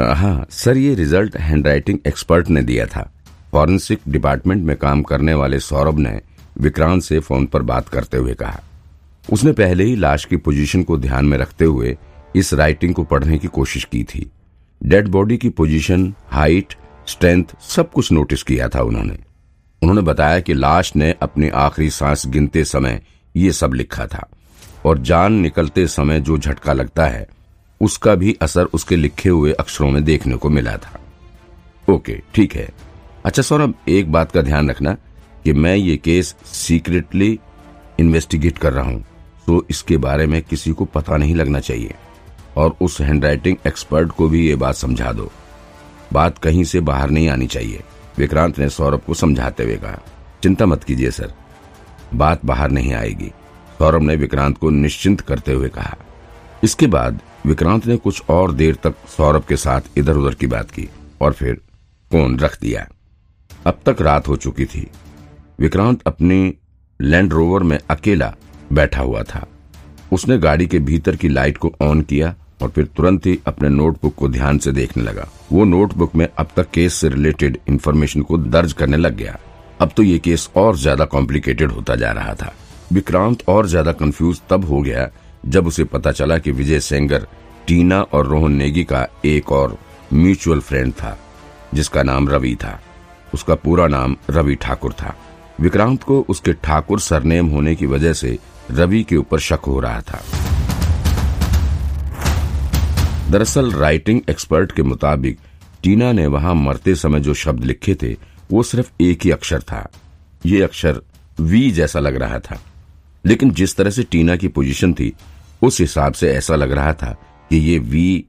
हाँ सर ये result handwriting expert ने दिया था। फॉरेंसिक डिपार्टमेंट में काम करने वाले सौरभ ने विक्रांत से फ़ोन पर बात करते हुए कहा। उसने पहले ही लाश की पोजीशन को ध्यान में रखते हुए इस राइटिंग को पढ़ने की कोशिश की थी। डेड बॉडी की पोजीशन, हाइट स्ट्रेंथ सब कुछ नोटिस किया था उन्होंने। उन्होंने बताया कि लाश ने अपनी आखिरी सांस गिनते समय ये सब लिखा था और जान निकलते समय जो झटका लगता है उसका भी असर उसके लिखे हुए अक्षरों में देखने को मिला था। ओके, ठीक है। अच्छा सौरभ, एक बात का ध्यान रखना कि मैं ये केस सीक्रेटली इन्वेस्टिगेट कर रहा हूँ तो इसके बारे में किसी को पता नहीं लगना चाहिए। और उस हैंडराइटिंग एक्सपर्ट को भी ये बात समझा दो। बात कहीं से बाहर नहीं आनी चाहिए, विक्रांत ने सौरभ को समझाते हुए कहा। चिंता मत कीजिए, सर, बात बाहर नहीं आएगी, सौरभ ने विक्रांत को निश्चिंत करते हुए कहा। इसके बाद विक्रांत ने कुछ और देर तक सौरभ के साथ इधर उधर की बात की और फिर फ़ोन रख दिया। अब तक रात हो चुकी थी। विक्रांत अपनी लैंड रोवर में अकेला बैठा हुआ था। उसने गाड़ी के भीतर की लाइट को ऑन किया और फिर तुरंत ही अपने नोटबुक को ध्यान से देखने लगा। वो नोटबुक में अब तक केस से रिलेटेड इन्फॉर्मेशन को दर्ज करने लग गया। अब तो ये केस और ज़्यादा कॉम्प्लिकेटेड होता जा रहा था। विक्रांत और ज़्यादा कंफ्यूज तब हो गया जब उसे पता चला कि विजय सेंगर, टीना और रोहन नेगी का एक और म्यूचुअल फ्रेंड था, जिसका नाम रवि था। उसका पूरा नाम रवि ठाकुर था। विक्रांत को उसके ठाकुर सरनेम होने की वजह से रवि के ऊपर शक हो रहा था। दरअसल राइटिंग एक्सपर्ट के मुताबिक, टीना ने वहाँ मरते समय जो शब्द लिखे थे, वो सिर्फ़ एक ही अक्षर था। ये अक्षर वी जैसा लग रहा था। लेकिन जिस तरह से टीना की पोजीशन थी, उस हिसाब से ऐसा लग रहा था कि ये वी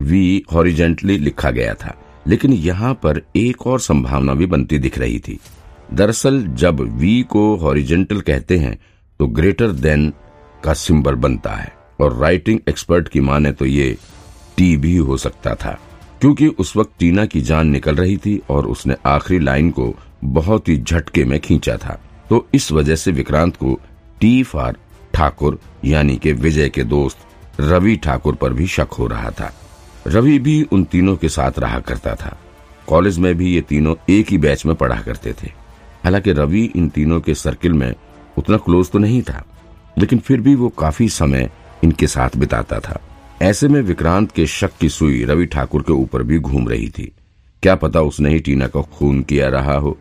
वी हॉरिजेंटली लिखा गया था। लेकिन यहाँ पर एक और संभावना भी बनती दिख रही थी। दरअसल जब वी को हॉरिजेंटल कहते हैं तो ग्रेटर देन का सिंबल बनता है, और राइटिंग एक्सपर्ट की माने तो ये टी भी हो सकता था। क्योंकि उस वक्त टीना की जान निकल रही थी, और उसने आखिरी लाइन को बहुत ही झटके में खींचा था। तो इस वजह से विक्रांत को टी फॉर ठाकुर, यानी के विजय के दोस्त, रवि ठाकुर पर भी शक हो रहा था। रवि भी उन तीनों के साथ रहा करता था। कॉलेज में भी ये तीनों एक ही बैच में पढ़ा करते थे। हालाँकि रवि इन तीनों के सर्किल में उतना क्लोज तो नहीं था, लेकिन फिर भी वो काफ़ी समय इनके साथ बिताता था। ऐसे में विक्रांत के शक की सुई रवि ठाकुर के ऊपर भी घूम रही थी। क्या पता उसने ही टीना को खून किया रहा हो।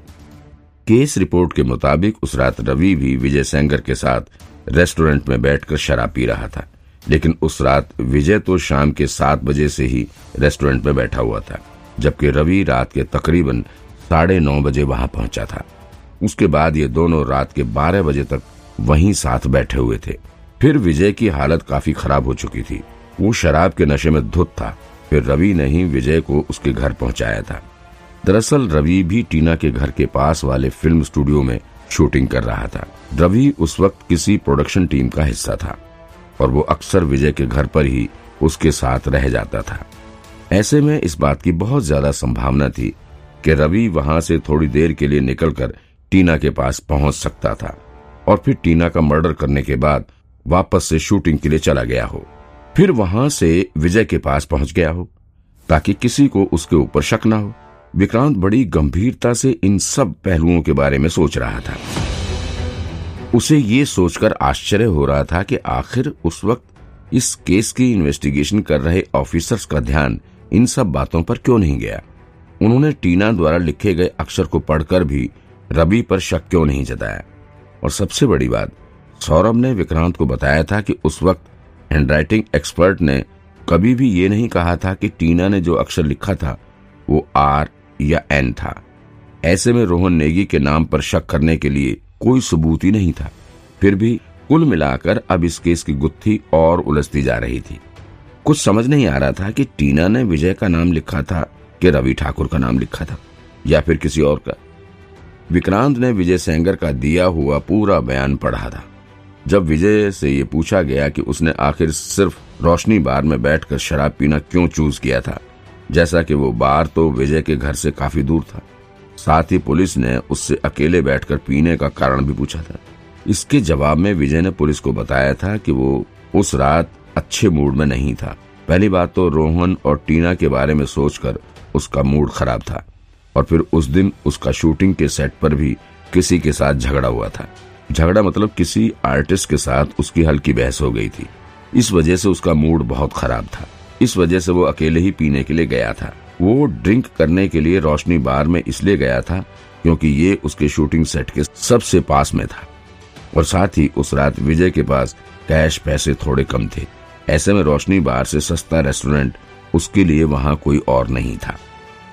केस रिपोर्ट के मुताबिक उस रात रवि भी विजय सेंगर के साथ रेस्टोरेंट में बैठकर शराब पी रहा था, लेकिन उस रात विजय तो शाम के सात बजे से ही रेस्टोरेंट में बैठा हुआ था, जबकि रवि रात के तकरीबन साढ़े नौ बजे वहाँ पहुँचा था। उसके बाद ये दोनों रात के बारह बजे तक वहीं साथ बैठे हुए थे। फिर विजय की हालत काफ़ी खराब हो चुकी थी। वो शराब के नशे में धुत था। फिर रवि ने ही विजय को उसके घर पहुँचाया था। दरअसल रवि भी टीना के घर के पास वाले फ़िल्म स्टूडियो में शूटिंग कर रहा था। रवि उस वक्त किसी प्रोडक्शन टीम का हिस्सा था और वो अक्सर विजय के घर पर ही उसके साथ रह जाता था। ऐसे में इस बात की बहुत ज़्यादा संभावना थी कि रवि वहाँ से थोड़ी देर के लिए निकलकर टीना के पास पहुँच सकता था और फिर टीना का मर्डर करने के बाद वापस से शूटिंग के लिए चला गया हो। फिर वहाँ से विजय के पास पहुँच गया हो, ताकि किसी को उसके ऊपर शक ना हो। विक्रांत बड़ी गंभीरता से इन सब पहलुओं के बारे में सोच रहा था। उसे ये सोचकर आश्चर्य हो रहा था कि आखिर उस वक्त इस केस की इन्वेस्टिगेशन कर रहे ऑफिसर्स का ध्यान इन सब बातों पर क्यों नहीं गया? उन्होंने टीना द्वारा लिखे गए अक्षर को पढ़कर भी रवि पर शक क्यों नहीं जताया? और सबसे बड़ी बात, सौरभ ने विक्रांत को बताया था कि उस वक्त हैंडराइटिंग एक्सपर्ट ने कभी भी ये नहीं कहा था कि टीना ने जो अक्षर लिखा था वो आर या एन था। ऐसे में रोहन नेगी के नाम पर शक करने के लिए कोई सबूत ही नहीं था। फिर भी कुल मिलाकर अब इस केस की गुत्थी और उलझती जा रही थी। कुछ समझ नहीं आ रहा था कि टीना ने विजय का नाम लिखा था कि रवि ठाकुर का नाम लिखा था, या फिर किसी और का। विक्रांत ने विजय सेंगर का दिया हुआ पूरा बयान पढ़ा था। जब विजय से ये पूछा गया कि उसने आखिर सिर्फ़ रोशनी बार में बैठकर शराब पीना क्यों चूज़ किया था जैसा कि वो बार तो विजय के घर से काफ़ी दूर था। साथ ही पुलिस ने उससे अकेले बैठकर पीने का कारण भी पूछा था। इसके जवाब में विजय ने पुलिस को बताया था कि वो उस रात अच्छे मूड में नहीं था। पहली बात तो रोहन और टीना के बारे में सोचकर उसका मूड खराब था और फिर उस दिन उसका शूटिंग के सेट पर भी किसी के साथ झगड़ा हुआ था। झगड़ा मतलब किसी आर्टिस्ट के साथ उसकी हल्की बहस हो गई थी। इस वजह से उसका मूड बहुत खराब था। इस वजह से वो अकेले ही पीने के लिए गया था। वो ड्रिंक करने के लिए रोशनी बार में इसलिए गया था क्योंकि ये उसके शूटिंग सेट के सबसे पास में था। और साथ ही उस रात विजय के पास कैश पैसे थोड़े कम थे। ऐसे में रोशनी बार से सस्ता रेस्टोरेंट उसके लिए वहाँ कोई और नहीं था।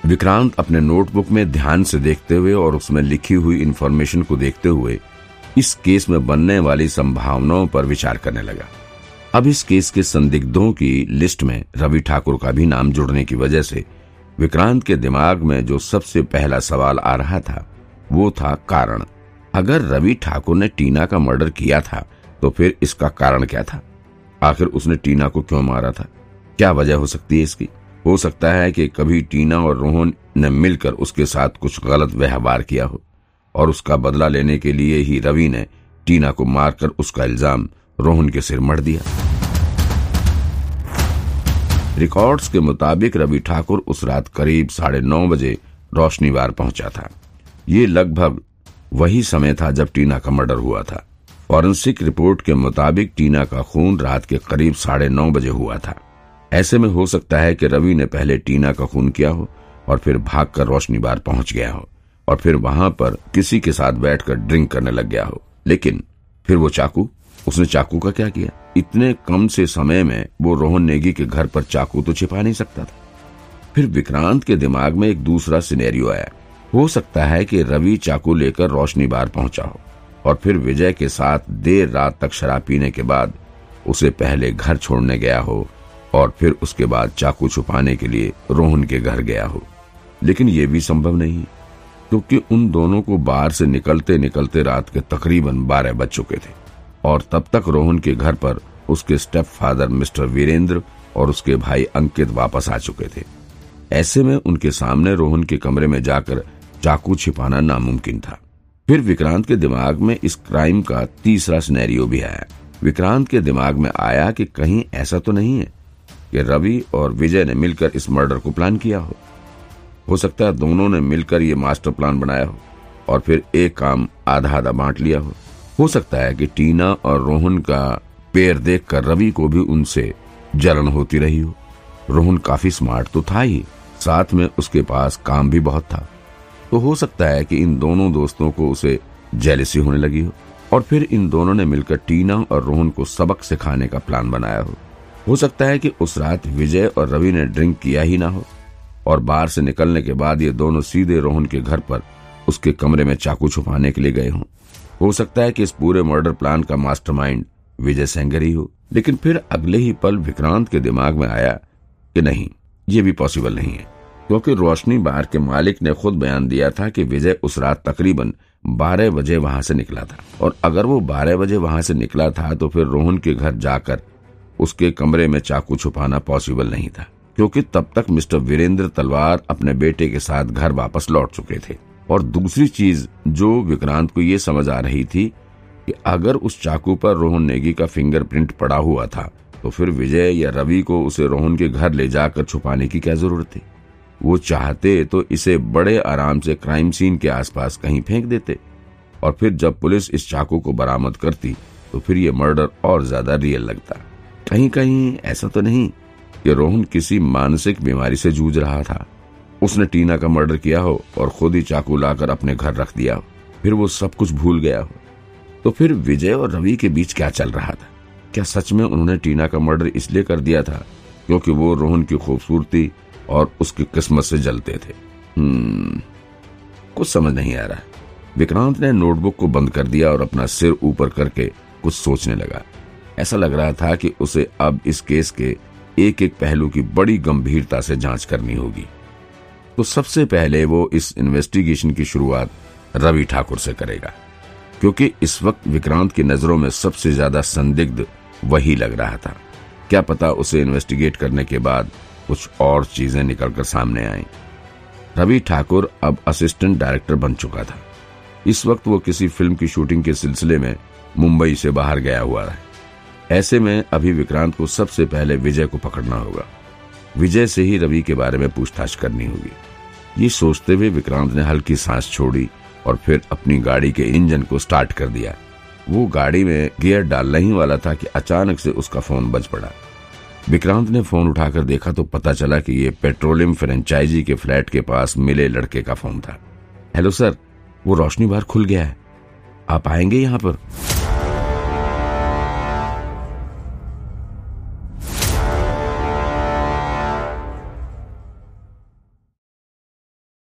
विक्रांत अपने नोटबुक में ध्यान से देखते हुए और उसमें लिखी हुई इन्फॉर्मेशन को देखते हुए इस केस में बनने वाली संभावनाओं पर विचार करने लगा। अब इस केस के संदिग्धों की लिस्ट में रवि ठाकुर का भी नाम जुड़ने की वजह से विक्रांत के दिमाग में जो सबसे पहला सवाल आ रहा था, वो था कारण। अगर रवि ठाकुर ने टीना का मर्डर किया था तो फिर इसका कारण क्या था? आखिर उसने टीना को क्यों मारा था? क्या वजह हो सकती है इसकी? हो सकता है कि कभी टीना और रोहन ने मिलकर उसके साथ कुछ गलत व्यवहार किया हो, और उसका बदला लेने के लिए ही रवि ने टीना को मारकर उसका इल्ज़ाम रोहन के सिर मर दिया। रिकॉर्ड्स के मुताबिक रवि ठाकुर उस रात करीब साढ़े नौ बजे रोशनीवार पहुँचा था। ये लगभग वही समय था जब टीना का मर्डर हुआ था। फॉरेंसिक रिपोर्ट के मुताबिक टीना का खून रात के करीब साढ़े नौ बजे हुआ था। ऐसे में हो सकता है कि रवि ने पहले टीना का खून किया हो और फिर भागकर रोशनी बार पहुँच गया हो और फिर वहाँ पर किसी के साथ बैठकर ड्रिंक करने लग गया हो। लेकिन फिर वो चाकू उसने चाकू का क्या किया? इतने कम से समय में वो रोहन नेगी के घर पर चाकू तो छिपा नहीं सकता था। फिर विक्रांत के दिमाग में एक दूसरा सिनेरियो आया। हो सकता है कि रवि चाकू लेकर रोशनी बार पहुँचा हो, और फिर विजय के साथ देर रात तक शराब पीने के बाद उसे पहले घर छोड़ने गया हो, और फिर उसके बाद चाकू छुपाने के लिए रोहन के घर गया हो। लेकिन ये भी संभव नहीं, क्योंकि उन दोनों को बाहर से निकलते निकलते रात के तकरीबन बारह बज चुके थे। और तब तक रोहन के घर पर उसके स्टेप फादर मिस्टर वीरेंद्र और उसके भाई अंकित वापस आ चुके थे। ऐसे में उनके सामने रोहन के कमरे में जाकर चाकू छिपाना नामुमकिन था। फिर विक्रांत के दिमाग में इस क्राइम का तीसरा सिनेरियो भी आया। विक्रांत के दिमाग में आया कि कहीं ऐसा तो नहीं है कि रवि और विजय ने मिलकर इस मर्डर को प्लान किया हो। हो सकता है दोनों ने मिलकर ये मास्टर प्लान बनाया हो और फिर एक काम आधा आधा बांट लिया हो। हो सकता है कि टीना और रोहन का पेड़ देखकर रवि को भी उनसे जलन होती रही हो। रोहन काफ़ी स्मार्ट तो था ही, साथ में उसके पास काम भी बहुत था। तो हो सकता है कि इन दोनों दोस्तों को उसे जेलिसी होने लगी हो, और फिर इन दोनों ने मिलकर टीना और रोहन को सबक सिखाने का प्लान बनाया हो। हो सकता है कि उस रात विजय और रवि ने ड्रिंक किया ही ना हो, और बाहर से निकलने के बाद ये दोनों सीधे रोहन के घर पर उसके कमरे में चाकू छुपाने के लिए गए हों। हो सकता है कि इस पूरे मर्डर प्लान का मास्टरमाइंड विजय सेंगर ही हो, लेकिन फिर अगले ही पल विक्रांत के दिमाग में आया कि नहीं, ये भी पॉसिबल नहीं है। क्योंकि रोशनी बार के मालिक ने खुद बयान दिया था कि विजय उस रात तकरीबन बारह बजे वहाँ से निकला था। और अगर वो बारह बजे वहाँ से निकला था तो फिर रोहन के घर जाकर उसके कमरे में चाकू छुपाना पॉसिबल नहीं था। क्योंकि तब तक मिस्टर वीरेंद्र तलवार अपने बेटे के साथ घर वापस लौट चुके थे। और दूसरी चीज़ जो विक्रांत को ये समझ आ रही थी कि अगर उस चाकू पर रोहन नेगी का फिंगरप्रिंट पड़ा हुआ था तो फिर विजय या रवि को उसे रोहन के घर ले जाकर छुपाने की क्या ज़रूरत थी? वो चाहते तो इसे बड़े आराम से क्राइम सीन के आसपास कहीं फेंक देते। और फिर जब पुलिस इस चाकू को बरामद करती तो फिर ये मर्डर और ज़्यादा रियल लगता। कहीं कहीं ऐसा तो नहीं कि रोहन किसी मानसिक बीमारी से जूझ रहा था। उसने टीना का मर्डर किया हो और खुद ही चाकू लाकर अपने घर रख दिया हो। फिर वो सब कुछ भूल गया हो। तो फिर विजय और रवि के बीच क्या चल रहा था? क्या सच में उन्होंने टीना का मर्डर इसलिए कर दिया था क्योंकि वो रोहन की खूबसूरती और उसकी किस्मत से जलते थे? हम्म, कुछ समझ नहीं आ रहा। विक्रांत ने नोटबुक को बंद कर दिया और अपना सिर ऊपर करके कुछ सोचने लगा। ऐसा लग रहा था कि उसे अब इस केस के एक एक पहलू की बड़ी गंभीरता से जाँच करनी होगी। तो सबसे पहले वो इस इन्वेस्टिगेशन की शुरुआत रवि ठाकुर से करेगा, क्योंकि इस वक्त विक्रांत की नज़रों में सबसे ज़्यादा संदिग्ध वही लग रहा था। क्या पता उसे इन्वेस्टिगेट करने के बाद कुछ और चीज़ें निकलकर सामने आई। रवि ठाकुर अब असिस्टेंट डायरेक्टर बन चुका था। इस वक्त वो किसी फ़िल्म की शूटिंग के सिलसिले में मुंबई से बाहर गया हुआ है। ऐसे में अभी विक्रांत को सबसे पहले विजय को पकड़ना होगा। विजय से ही रवि के बारे में पूछताछ करनी होगी। ये सोचते हुए विक्रांत ने हल्की सांस छोड़ी और फिर अपनी गाड़ी के इंजन को स्टार्ट कर दिया। वो गाड़ी में गियर डालना ही वाला था कि अचानक से उसका फ़ोन बज पड़ा। विक्रांत ने फ़ोन उठाकर देखा तो पता चला कि ये पेट्रोलियम फ्रेंचाइजी के फ्लैट के पास मिले लड़के का फ़ोन था। हेलो सर, वो रोशनी बार खुल गया है। आप आएँगे यहाँ पर?